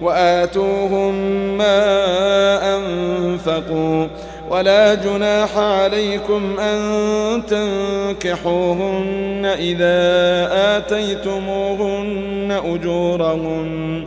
وآتوهم ما أنفقوا ولا جناح عليكم أن تنكحوهن إذا آتيتموهن أجورهن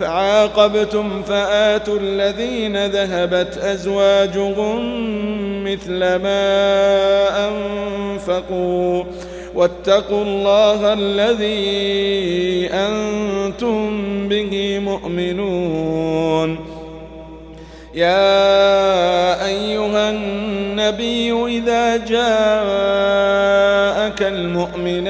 فعاقبتم فآتوا الذين ذهبت أزواجهم مثل ما أنفقوا واتقوا الله الذي أنتم به مؤمنون. يا أيها النبي إذا جاءك المؤمنات